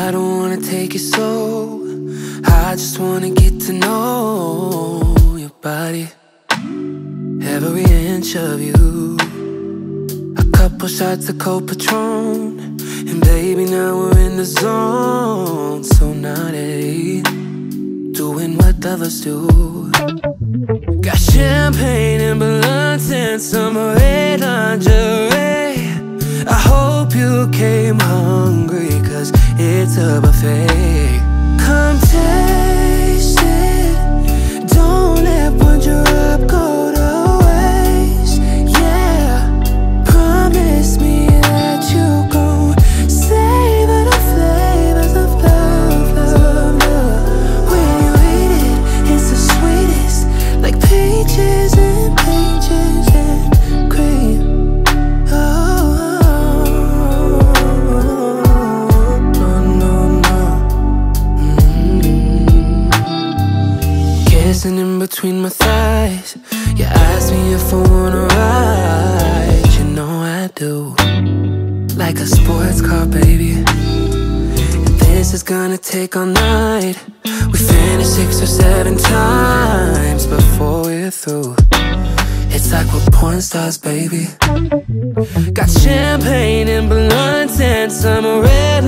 I don't wanna take it slow. I just wanna get to know your body, every inch of you. A couple shots of cold Patron, and baby, now we're in the zone. So naughty, doing what others do. Got champagne and balloons and some red lingerie. I hope you came hungry, cause it's a between my thighs. You ask me if I wanna ride. You know I do. Like a sports car, baby. And this is gonna take all night. We finish six or seven times before we're through. It's like we're porn stars, baby. Got champagne and blunts and some red